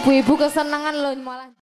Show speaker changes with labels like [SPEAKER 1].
[SPEAKER 1] ibu-ibu kesenangan loh malah.